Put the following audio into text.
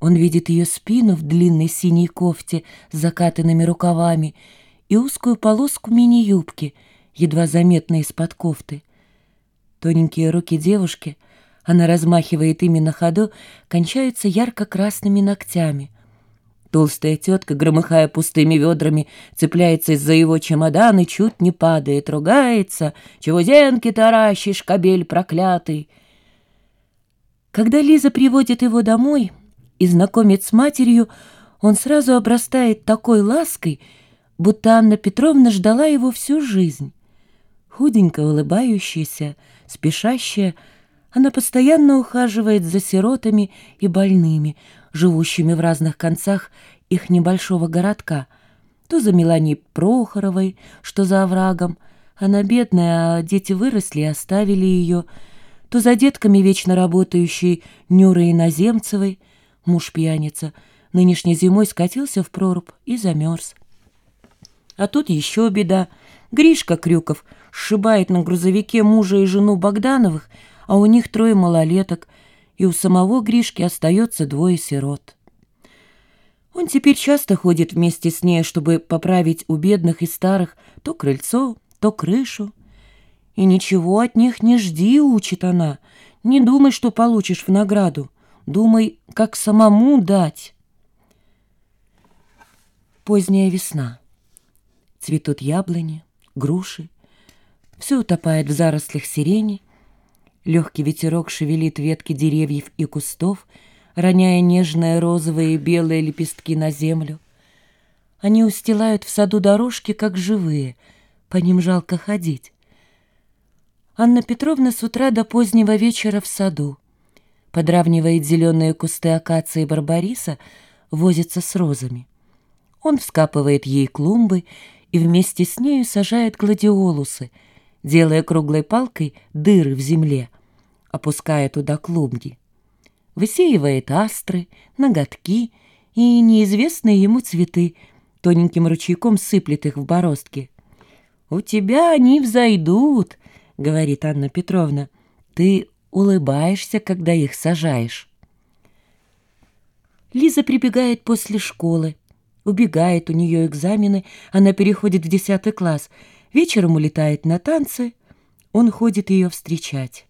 Он видит ее спину в длинной синей кофте с закатанными рукавами и узкую полоску мини-юбки, едва заметной из-под кофты. Тоненькие руки девушки, она размахивает ими на ходу, кончаются ярко-красными ногтями. Толстая тетка, громыхая пустыми ведрами, цепляется из-за его чемодан и чуть не падает, ругается. «Чего зенки таращишь, кобель проклятый?» Когда Лиза приводит его домой и знакомит с матерью, он сразу обрастает такой лаской, будто Анна Петровна ждала его всю жизнь. Худенько улыбающаяся, спешащая, она постоянно ухаживает за сиротами и больными, живущими в разных концах их небольшого городка, то за Меланией Прохоровой, что за оврагом, она бедная, а дети выросли и оставили ее, то за детками вечно работающей Нюрой Иноземцевой, муж пьяница, нынешней зимой скатился в прорубь и замерз. А тут еще беда. Гришка Крюков сшибает на грузовике мужа и жену Богдановых, а у них трое малолеток, и у самого Гришки остается двое сирот. Он теперь часто ходит вместе с ней, чтобы поправить у бедных и старых то крыльцо, то крышу. И ничего от них не жди, учит она. Не думай, что получишь в награду. Думай, как самому дать. Поздняя весна. Цветут яблони, груши. Все утопает в зарослях сирени. Легкий ветерок шевелит ветки деревьев и кустов, роняя нежные розовые и белые лепестки на землю. Они устилают в саду дорожки, как живые, по ним жалко ходить. Анна Петровна с утра до позднего вечера в саду. Подравнивает зеленые кусты акации барбариса, возится с розами. Он вскапывает ей клумбы и вместе с нею сажает гладиолусы, делая круглой палкой дыры в земле, опуская туда клубни. Высеивает астры, ноготки и неизвестные ему цветы, тоненьким ручейком сыплет их в бороздки. «У тебя они взойдут», — говорит Анна Петровна. «Ты улыбаешься, когда их сажаешь». Лиза прибегает после школы. Убегает, у нее экзамены, она переходит в десятый класс. Вечером улетает на танцы, он ходит ее встречать.